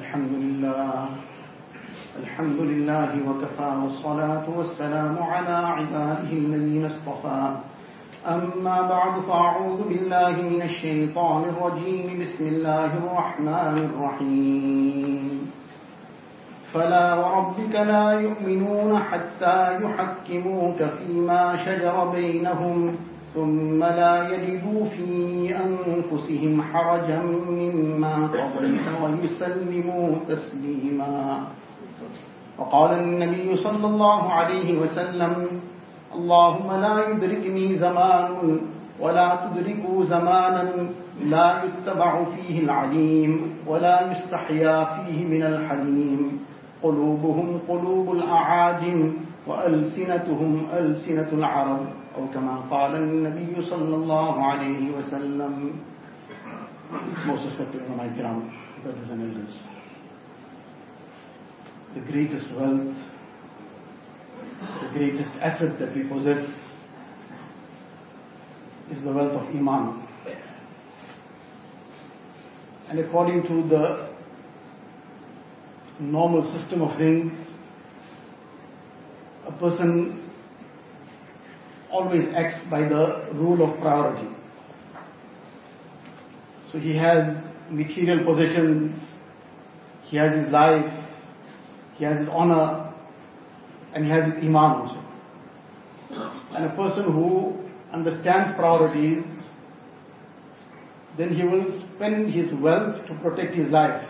الحمد لله. الحمد لله وكفى والصلاة والسلام على عباده الذين اصطفى. أما بعد فأعوذ بالله من الشيطان الرجيم. بسم الله الرحمن الرحيم. فلا وربك لا يؤمنون حتى يحكموك فيما شجر بينهم. ثم لا يجدوا في أنفسهم حرجا مما قضيت ويسلموا تسليما. وقال النبي صلى الله عليه وسلم اللهم لا يدركني زمان ولا تدركوا زمانا لا يتبع فيه العليم ولا يستحيا فيه من الحليم. قلوبهم قلوب الأعاجم وألسنتهم ألسنة العرب. أو كما قال النبي صلى الله عليه وسلم Most respected ulama kiram, brothers and elders. The greatest wealth, the greatest asset that we possess is the wealth of Iman. And according to the normal system of things, a person always acts by the rule of priority. So he has material possessions, he has his life, he has his honor, and he has his iman also. And a person who understands priorities, then he will spend his wealth to protect his life.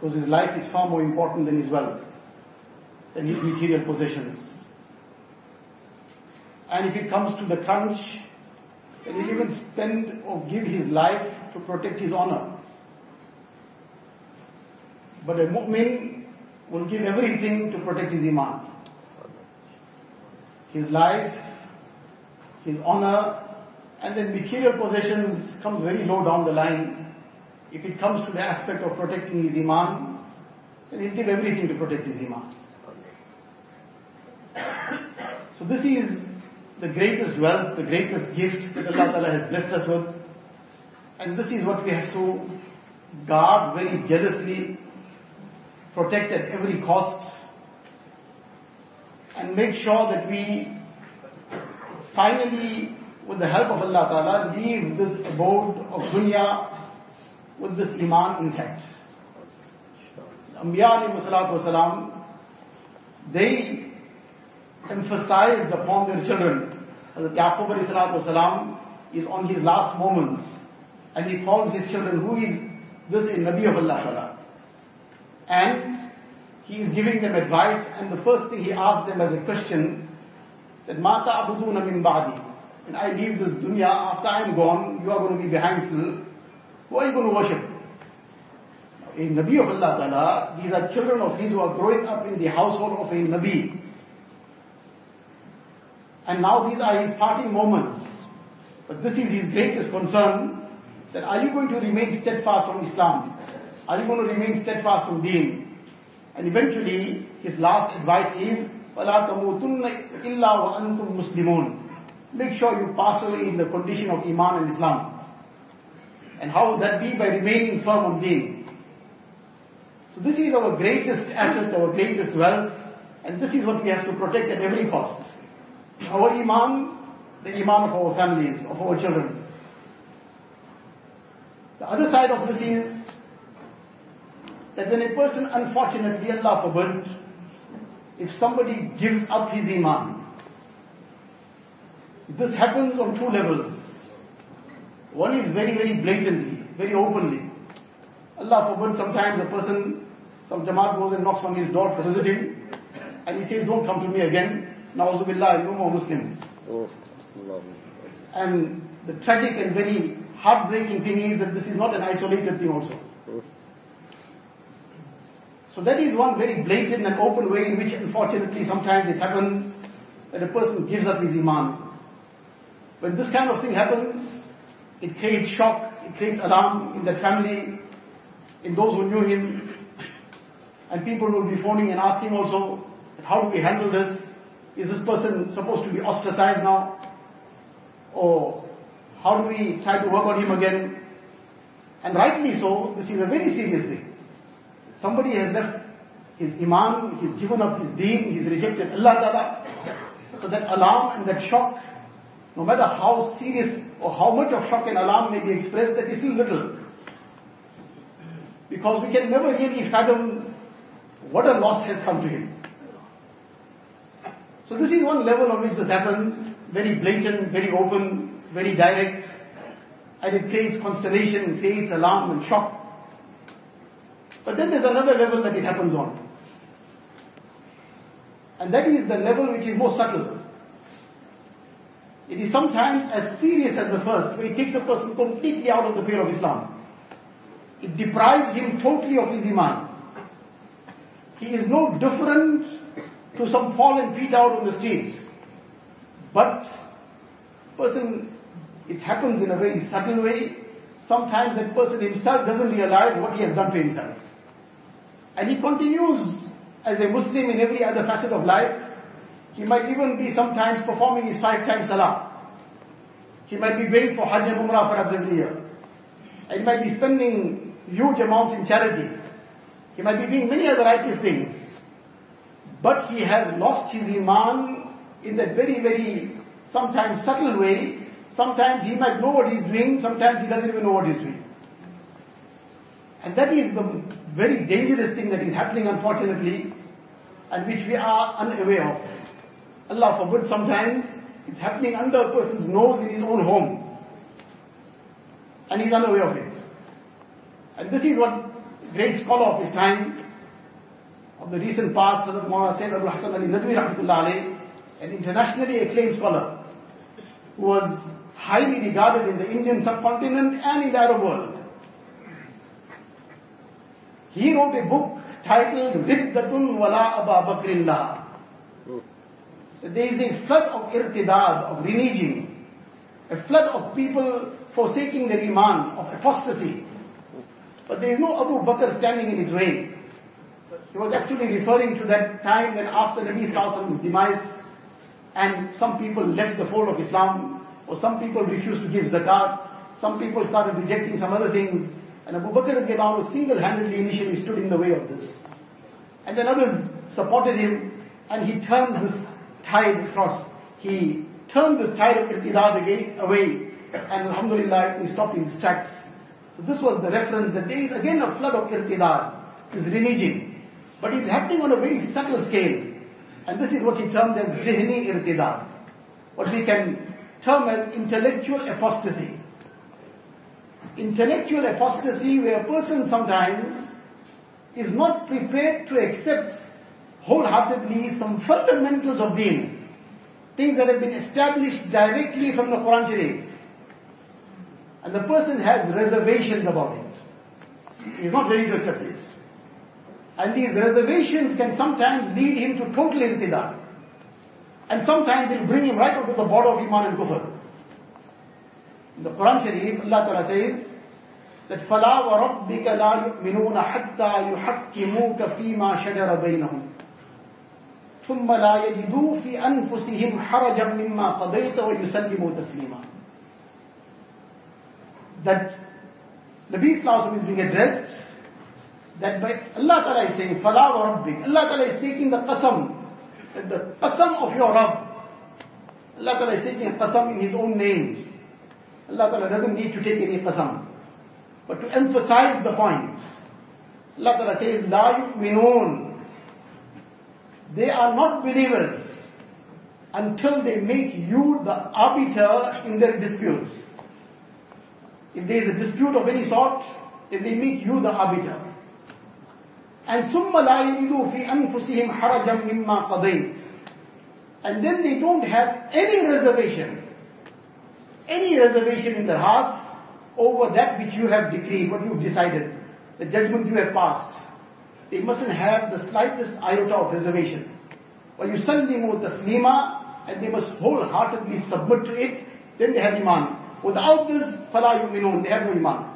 Because his life is far more important than his wealth, than his material possessions. And if it comes to the crunch, then he'll even spend or give his life to protect his honor. But a mu'min will give everything to protect his iman. His life, his honor, and then material possessions comes very low down the line. If it comes to the aspect of protecting his iman, then he'll give everything to protect his iman. So this is the greatest wealth, the greatest gift that Allah Ta'ala has blessed us with. And this is what we have to guard very jealously, protect at every cost, and make sure that we finally, with the help of Allah Ta'ala, leave this abode of dunya with this iman intact. Anbiya wasalam, they emphasized upon their children. Hazrat Yaqub wasalam is on his last moments and he calls his children, who is this a Nabi of Allah? And he is giving them advice and the first thing he asks them as a question, that Mata abuduna min ba'di. When I leave this dunya, after I am gone, you are going to be behind still. Who are you going to worship? A Nabi of Allah these are children of his who are growing up in the household of a Nabi. And now these are his parting moments. But this is his greatest concern, that are you going to remain steadfast from Islam? Are you going to remain steadfast from Deen? And eventually, his last advice is, وَلَا تَمُوتُنَّ إِلَّا وَأَنْتُمْ مُسْلِمُونَ Make sure you pass away in the condition of Iman and Islam. And how would that be? By remaining firm on Deen. So this is our greatest asset, our greatest wealth, and this is what we have to protect at every cost. Our Iman, the Iman of our families, of our children. The other side of this is that when a person, unfortunately, Allah forbid, if somebody gives up his Iman, this happens on two levels. One is very, very blatantly, very openly. Allah forbid, sometimes a person, some Jamaat goes and knocks on his door to visit him, and he says, don't come to me again, Na'uzubillah, no more Muslim. Oh. And the tragic and very heartbreaking thing is that this is not an isolated thing also. Oh, So that is one very blatant and open way in which unfortunately sometimes it happens that a person gives up his iman. When this kind of thing happens, it creates shock, it creates alarm in that family, in those who knew him, and people will be phoning and asking also, how do we handle this? Is this person supposed to be ostracized now? Or how do we try to work on him again? And rightly so, this is a very serious thing. Somebody has left his iman, he's given up his deen, he's rejected Allah Ta'ala. So that alarm and that shock, no matter how serious or how much of shock and alarm may be expressed, that is still little. Because we can never really fathom what a loss has come to him. So this is one level on which this happens, very blatant, very open, very direct, and it creates consternation, creates alarm and shock. But then there's another level that it happens on. And that is the level which is more subtle. It is sometimes as serious as the first, where it takes a person completely out of the fear of Islam. It deprives him totally of his iman. He is no different to some fallen feet out on the streets. But person, it happens in a very subtle way. Sometimes that person himself doesn't realize what he has done to himself. And he continues as a Muslim in every other facet of life. He might even be sometimes performing his five times salah. He might be waiting for Hajj and Umrah perhaps every year. And he might be spending huge amounts in charity. He might be doing many other righteous things. But he has lost his iman in that very, very, sometimes subtle way. Sometimes he might know what he's doing, sometimes he doesn't even know what he's doing. And that is the very dangerous thing that is happening unfortunately, and which we are unaware of. Allah forbid sometimes, it's happening under a person's nose in his own home. And he's unaware of it. And this is what great scholar of his time, of the recent past, Hazrat Maulana Sayyid Abu Hassan Ali Nadwi Rahmatullah an internationally acclaimed scholar, who was highly regarded in the Indian subcontinent and in the Arab world. He wrote a book titled Riddatun Wala Aba Bakrillah. There is a flood of irtidad, of reneging, a flood of people forsaking their iman, of apostasy. But there is no Abu Bakr standing in his way. He was actually referring to that time when after Nabi Sallallahu demise, and some people left the fold of Islam, or some people refused to give zakat, some people started rejecting some other things, and Abu Bakr single-handedly initially stood in the way of this. And then others supported him, and he turned this tide across. He turned this tide of irtidad away, and alhamdulillah, he stopped in his tracks. So this was the reference that there is again a flood of irtidad, is reneging. But it's happening on a very subtle scale. And this is what he termed as zihni irtidad. What we can term as intellectual apostasy. Intellectual apostasy where a person sometimes is not prepared to accept wholeheartedly some fundamentals of deen. Things that have been established directly from the Quran Sharif. And the person has reservations about it. He is not ready to accept it. And these reservations can sometimes lead him to total irtidad. And sometimes it will bring him right up to the border of Iman and Kufr. In the Quran Sharif, Allah Ta'ala says that فَلَا وَرَبِّكَ لَا يُؤْمِنُونَ حَتَّى يُحَكِّمُوكَ فِي مَا شَجَرَ بَيْنَهُمْ ثُمَّ لَا يَجِدُوا فِي أَنفُسِهِمْ حَرَجًا مِمَّا قَضَيْتَ وَيُسَلِّمُوا تَسْلِيمًا That Nabi Sallallahu is being addressed that by Allah Ta'ala is saying, Fala wa Rabbik. Allah Ta'ala is taking the qasam, the qasam of your Rabb. Allah Ta'ala is taking a qasam in His own name. Allah Ta'ala doesn't need to take any qasam. But to emphasize the point, Allah Ta'ala says, La yu'minun. They are not believers until they make you the arbiter in their disputes. If there is a dispute of any sort, if they make you the arbiter. And ثُمَّ لَا يَجِدُوا فِي أَنفُسِهِمْ حَرَجًا مِمَّا قَضَيْتَ And then they don't have any reservation, any reservation in their hearts over that which you have decreed, what you've decided, the judgment you have passed. They mustn't have the slightest iota of reservation. وَيُسَلِّمُوا تَسْلِيمًا And they must wholeheartedly submit to it, then they have iman. Without this, فَلَا يُؤْمِنُونَ They have no iman.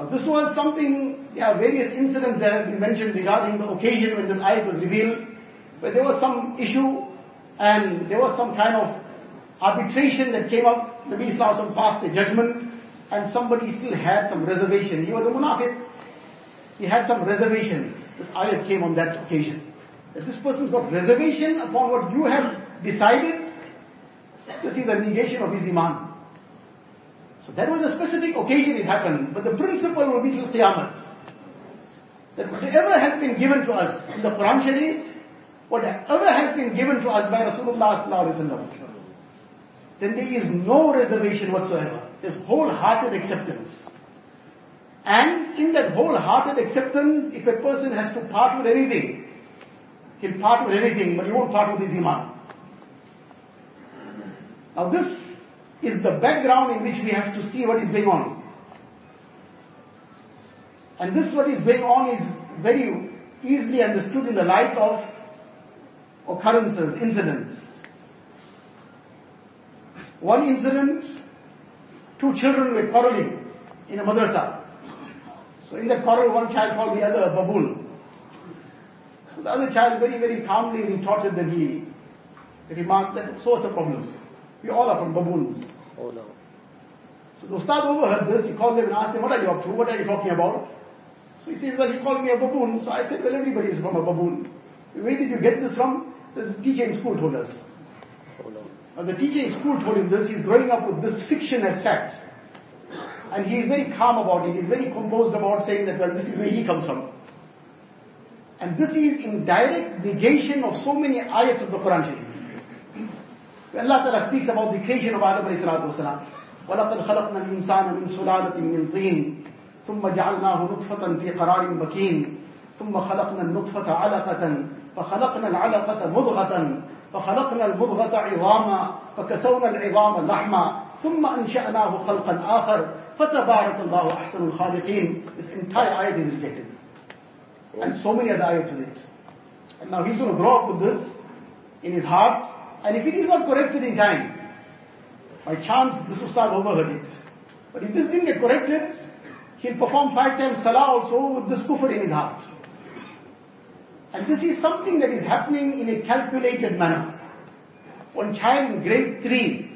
Now this was something, yeah, various incidents that have been mentioned regarding the occasion when this ayat was revealed, where there was some issue and there was some kind of arbitration that came up. Nabi Sallallahu passed a judgment and somebody still had some reservation. He was a munafiq. He had some reservation. This ayat came on that occasion. That this person's got reservation upon what you have decided. This is a negation of his iman. So that was a specific occasion it happened, but the principle will be till Qiyamah. That whatever has been given to us in the Quran Sharif, whatever has been given to us by Rasulullah then there is no reservation whatsoever. There's wholehearted acceptance. And in that wholehearted acceptance, if a person has to part with anything, he'll part with anything, but he won't part with his iman. Now this is the background in which we have to see what is going on. And this what is going on is very easily understood in the light of occurrences, incidents. One incident, two children were quarreling in a madrasa. So in that quarrel, one child called the other a baboon. So the other child very, very calmly retorted that he remarked that, so what's the problem? We all are from baboons. Oh no. So the Ustad overheard this, he called them and asked them, what are you up to? What are you talking about? So he says, well, he called me a baboon. So I said, well, everybody is from a baboon. Where did you get this from? The teacher in school told us. Oh no. Now the teacher in school told him this, he's growing up with this fiction as fact. And he is very calm about it, he's very composed about saying that, well, this is where he comes from. And this is in direct negation of so many ayats of the Quran Sharif. Allah Ta'ala speaks about the creation of Adam alayhi salatu wasalam. وَلَقَدْ خَلَقْنَا الْإِنسَانَ مِنْ سُلَالَةٍ مِنْ طِينٍ ثُمَّ جَعَلْنَاهُ نُطْفَةً فِي قَرَارٍ مَكِينٍ ثُمَّ خَلَقْنَا النُّطْفَةَ عَلَقَةً فَخَلَقْنَا الْعَلَقَةَ مُضْغَةً فخلقنا المضغة عظاما فكسونا العظام لحما ثم أنشأناه خلقا آخر فتبارك الله أحسن الخالقين This entire ayat is rejected. And so many other ayats with it. And now he's going to grow up with this in his heart. and if it is not corrected in time, by chance this ustad overheard it. But if this didn't get corrected, he'll perform five times salah also with this kufr in his heart. And this is something that is happening in a calculated manner. One child in grade 3,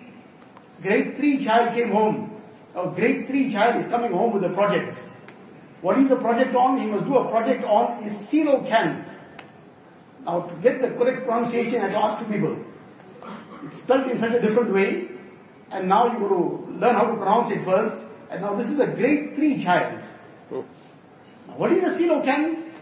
grade 3 child came home. A grade 3 child is coming home with a project. What is the project on? He must do a project on is. Now to get the correct pronunciation, I have to ask two people. It's spelled in such a different way, and now you got to learn how to pronounce it first. And now this is a grade 3 child. Now, what is a coelacanth?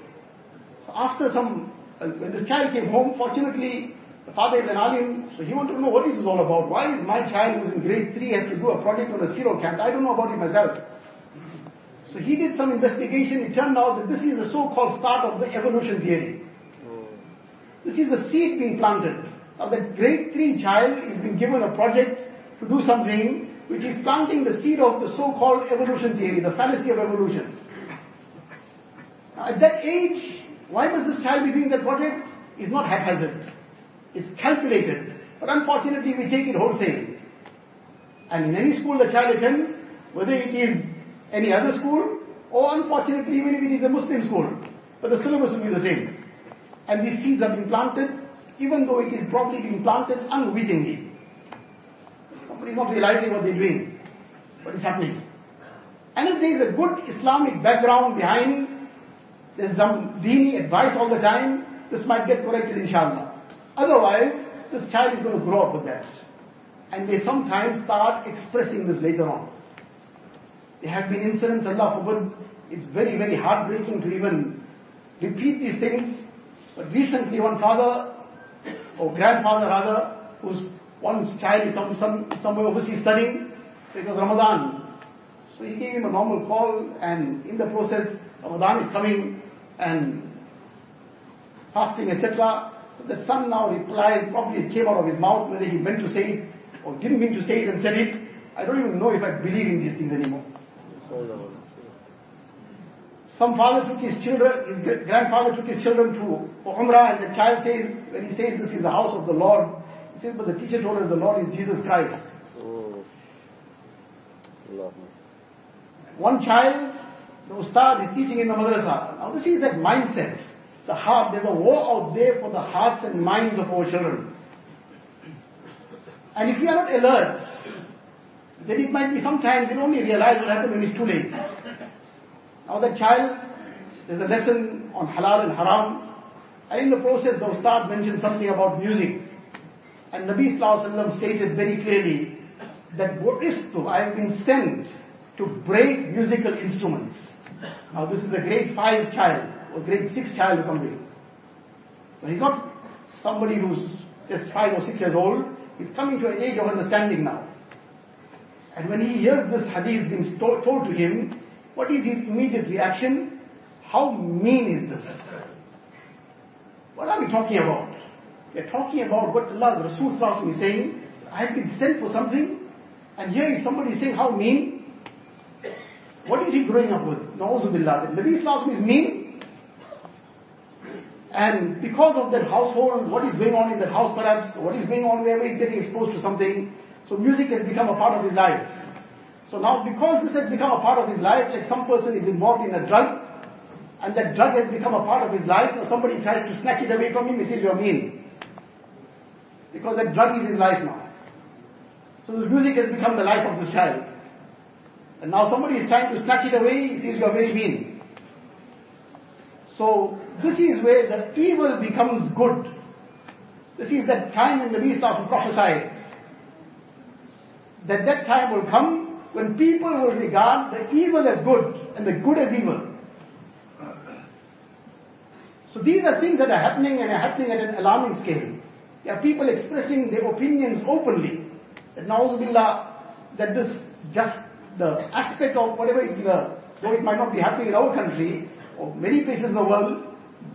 So after some, uh, when this child came home, fortunately, the father is an alim, so he wanted to know what this is all about. Why is my child who's in grade 3 has to do a project on a coelacanth? I don't know about it myself. So he did some investigation. It turned out that this is the so-called start of the evolution theory. This is the seed being planted. Now that grade 3 child is being given a project to do something which is planting the seed of the so-called evolution theory, the fallacy of evolution. Now at that age, why must this child be doing that project? It's not haphazard. It's calculated. But unfortunately we take it wholesale. And in any school the child attends, whether it is any other school, or unfortunately even if it is a Muslim school, but the syllabus will be the same. And these seeds are being planted, even though it is probably being planted unwittingly. Somebody is not realizing what they're doing, what is happening. And if there is a good Islamic background behind, there's some dini advice all the time, this might get corrected inshallah. Otherwise, this child is going to grow up with that. And they sometimes start expressing this later on. There have been incidents, Allah forbid, it's very, very heartbreaking to even repeat these things. But recently one father, or grandfather rather, whose one child is some, some, somewhere overseas studying, was Ramadan. So he gave him a normal call and in the process, Ramadan is coming and fasting, etc. The son now replies, probably it came out of his mouth, whether he meant to say it or didn't mean to say it and said it. I don't even know if I believe in these things anymore. Some father took his children, his grandfather took his children to Umrah and the child says, when he says this is the house of the Lord, he says, but the teacher told us the Lord is Jesus Christ. Oh. One child, the ustad is teaching in the madrasa. Now this is that mindset. The heart, there's a war out there for the hearts and minds of our children. And if we are not alert, Then it might be sometimes we'll only realize what happened when it's too late. Now that child, there's a lesson on halal and haram. And in the process, the Ustad mentioned something about music. And Nabi Wasallam stated very clearly that Bu'istu, I have been sent to break musical instruments. Now this is a grade 5 child, or grade 6 child or something. So he's not somebody who's just 5 or 6 years old. He's coming to an age of understanding now. And when he hears this hadith being told to him, what is his immediate reaction? How mean is this? What are we talking about? We are talking about what Allah's Rasul is saying. I have been sent for something, and here is somebody saying how mean. What is he growing up with? Na'uzubillah. The Nabi Islam is mean. And because of that household, what is going on in that house perhaps, what is going on wherever he's getting exposed to something, so music has become a part of his life. So now because this has become a part of his life, like some person is involved in a drug, and that drug has become a part of his life, or somebody tries to snatch it away from him, he says, you're mean. Because that drug is his life now. So this music has become the life of this child. And now somebody is trying to snatch it away, he says, you're very mean. So this is where the evil becomes good. This is that time when the Nabi Islam prophesied that that time will come when people will regard the evil as good and the good as evil. So these are things that are happening and are happening at an alarming scale. There are people expressing their opinions openly. That na'uzubillah, that this just the aspect of whatever is the, though it might not be happening in our country or many places in the world,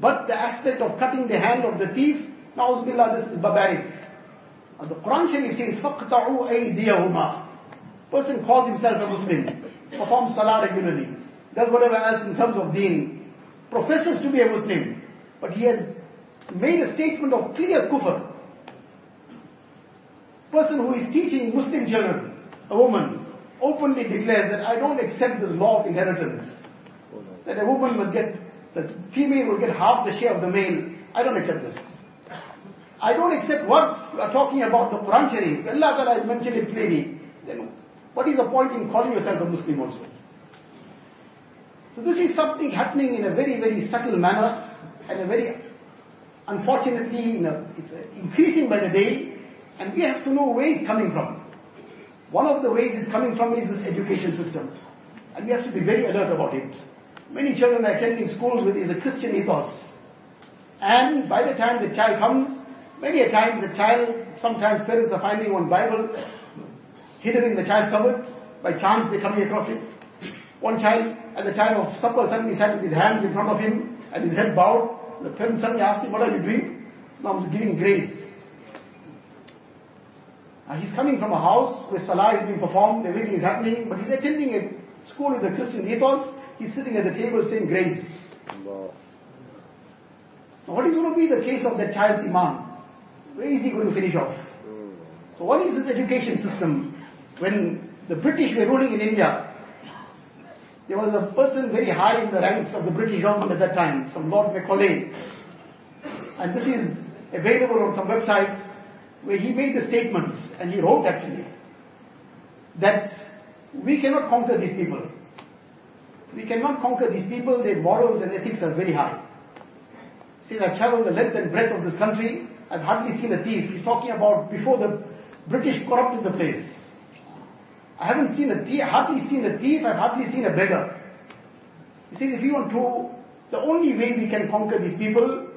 but the aspect of cutting the hand of the thief, na'uzubillah, this is barbaric. And the Quran Sharif says, فَقْطَعُوا أَيْدِيَهُمَا Person calls himself a Muslim, performs salah regularly, does whatever else in terms of deen, professes to be a Muslim, but he has made a statement of clear kufr. Person who is teaching Muslim children, a woman, openly declares that I don't accept this law of inheritance. That a woman must get, that female will get half the share of the male. I don't accept this. I don't accept what you are talking about the Quran Sharif. Allah Ta'ala has mentioned it clearly. Then what is the point in calling yourself a Muslim also? So this is something happening in a very, very subtle manner and a very, unfortunately, a, it's uh, increasing by the day and we have to know where it's coming from. One of the ways it's coming from is this education system. And we have to be very alert about it. Many children are attending schools with a Christian ethos. And by the time the child comes, many a times the child, sometimes parents are finding one Bible hidden in the child's cupboard. By chance they're coming across it. One child, at the time of supper, suddenly sat with his hands in front of him and his head bowed. The parents suddenly asked him, what are you doing? So I was giving grace. Now he's coming from a house where salah is being performed, everything is happening, but he's attending a school with a Christian ethos. He's sitting at the table saying grace. Now what is going to be the case of that child's iman? Where is he going to finish off? So what is this education system? When the British were ruling in India, there was a person very high in the ranks of the British government at that time, some Lord Macaulay. And this is available on some websites where he made the statement, and he wrote actually, that we cannot conquer these people. We cannot conquer these people, their morals and ethics are very high. See, I've traveled the length and breadth of this country, I've hardly seen a thief. He's talking about before the British corrupted the place. I haven't seen a thief, hardly seen a thief, I've hardly seen a beggar. He says if you want to, the only way we can conquer these people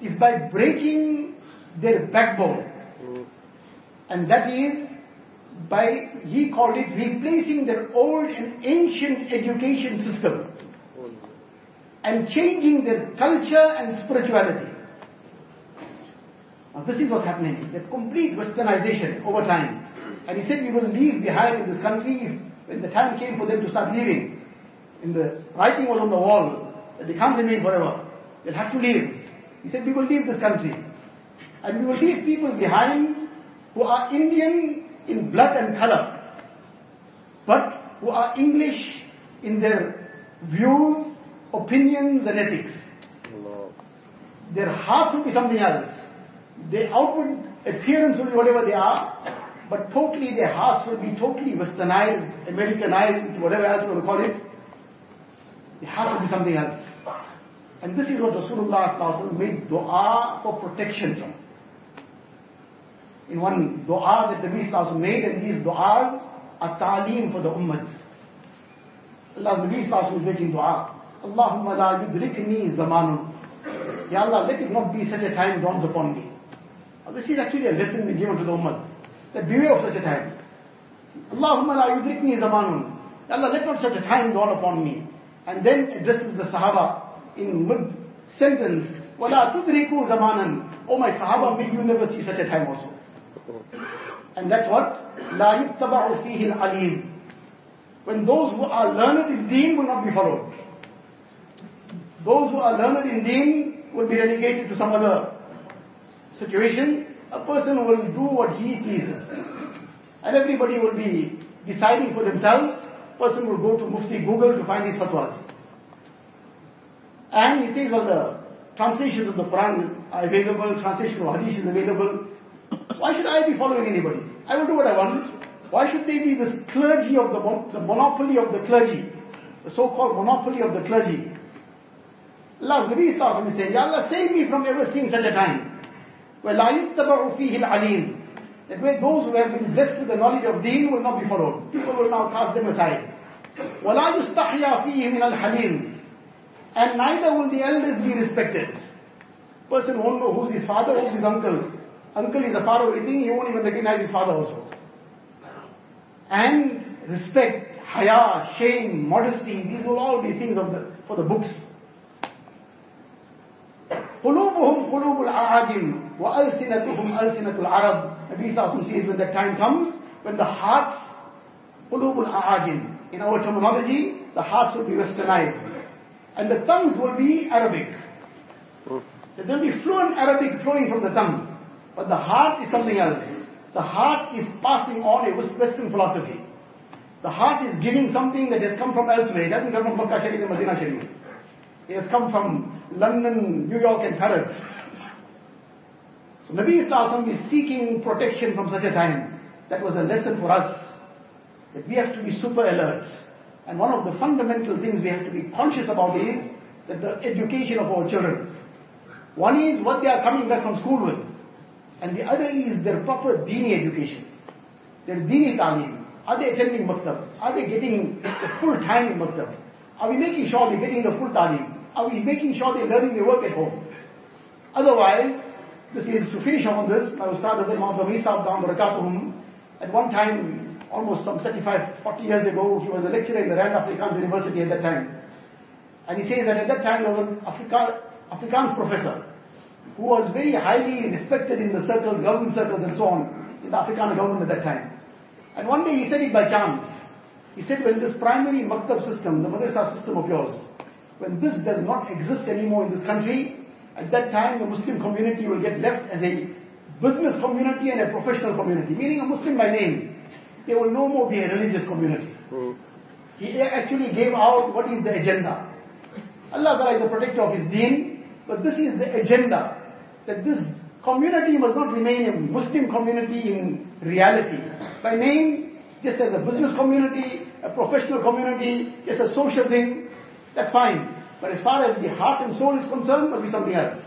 is by breaking their backbone. And that is by, he called it replacing their old and ancient education system and changing their culture and spirituality. Now this is what's happening, the complete westernization over time. And he said we will leave behind in this country when the time came for them to start leaving. And the writing was on the wall that they can't remain forever. They'll have to leave. He said we will leave this country. And we will leave people behind who are Indian in blood and color, but who are English in their views, opinions and ethics. Their hearts will be something else. Their outward appearance will be whatever they are, but totally their hearts will be totally westernized, Americanized, whatever else you want to call it. It has to be something else. And this is what Rasulullah made dua for protection from. In one dua that the Nabi made, and these duas are ta'aleem for the ummah. Allah Nabi was making dua. Allahumma la yudrikni zamanun. Ya Allah, let it not be such a time dawns upon me. This is actually a lesson we given to the ummah That beware of such a time. Allahumma la yudrikni zamanun. Ya Allah, let not such a time dawn upon me. And then addresses the Sahaba in mid-sentence. وَلَا تُدْرِكُوا زَمَانًا Oh my Sahaba, may you never see such a time also. And that's what? لَا يُتَّبَعُ فِيهِ الْعَلِيمِ When those who are learned in deen will not be followed. Those who are learned in deen will be relegated to some other situation. A person will do what he pleases. And everybody will be deciding for themselves. Person will go to Mufti Google to find his fatwas. And he says, well, the translations of the Quran are available, translation of Hadith is available. Why should I be following anybody? I will do what I want. Why should they be this clergy of the, the monopoly of the clergy? The so-called monopoly of the clergy. Allah Nabi is saying, Allah, save me from ever seeing such a time. Where la yuttaba'u fihi al-alim. That way those who have been blessed with the knowledge of deen will not be followed. People will now cast them aside. وَلَا يُسْتَحْيَا فِيهِ مِنَ الْحَلِيمِ And neither will the elders be respected. Person won't know who's his father, who's his uncle. Uncle is a far away thing, he won't even recognize his father also. And respect, haya, shame, modesty, these will all be things of the, for the books. قلوب الأعاجم وألسنتهم ألسنة العرب Nabi Sallallahu says when that time comes, when the hearts, قلوب الأعاجم In our terminology, the hearts will be westernized. And the tongues will be Arabic. There will be fluent Arabic flowing from the tongue. But the heart is something else. The heart is passing on a Western philosophy. The heart is giving something that has come from elsewhere. It doesn't come from Makkah Sharif and Medina Sharif. It has come from London, New York and Paris. So Nabi Islam is seeking protection from such a time. That was a lesson for us. That we have to be super alert. And one of the fundamental things we have to be conscious about is that the education of our children. One is what they are coming back from school with. And the other is their proper dini education. Their dini talim. Are they attending maktab? Are they getting the full time in maktab? Are we making sure they're getting the full talim? Are we making sure they're learning their work at home? Otherwise, this is to finish on this, my Ustad Hazrat Muhammad Sahib damat barakatuhum, at one time, almost some 35, 40 years ago, he was a lecturer in the Rand Afrikaans University at that time. And he says that at that time there was an Afrika, Afrikaans professor who was very highly respected in the circles, government circles and so on, in the Afrikaans government at that time. And one day he said it by chance. He said, when this primary maktab system, the madrasa system of yours, when this does not exist anymore in this country, at that time the Muslim community will get left as a business community and a professional community, meaning a Muslim by name. They will no more be a religious community. Mm. He actually gave out what is the agenda. Allah Ta'ala is the protector of His deen, but this is the agenda. That this community must not remain a Muslim community in reality. By name, just as a business community, a professional community, just a social thing, that's fine. But as far as the heart and soul is concerned, must be something else.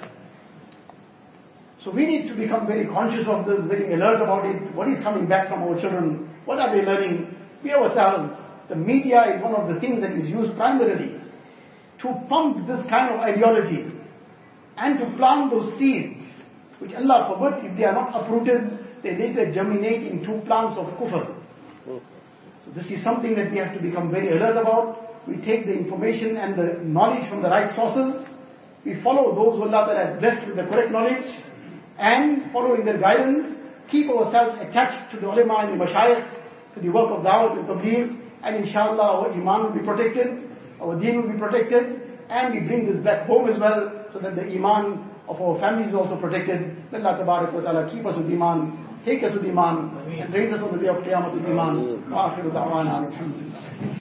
So we need to become very conscious of this, very alert about it. What is coming back from our children? What are they learning? We ourselves, the media is one of the things that is used primarily to pump this kind of ideology and to plant those seeds, which Allah forbid, if they are not uprooted, they later germinate into plants of kufr. Hmm. So this is something that we have to become very alert about. We take the information and the knowledge from the right sources. We follow those who Allah Ta'ala has blessed with the correct knowledge and following their guidance, keep ourselves attached to the ulama and the mashayikh, to the work of da'wah and tabligh, and inshallah our iman will be protected, our deen will be protected, and we bring this back home as well, so that the iman of our families is also protected. May Allah wa Ta'ala keep us with iman, take us with iman, and raise us on the day of Qiyamah with iman.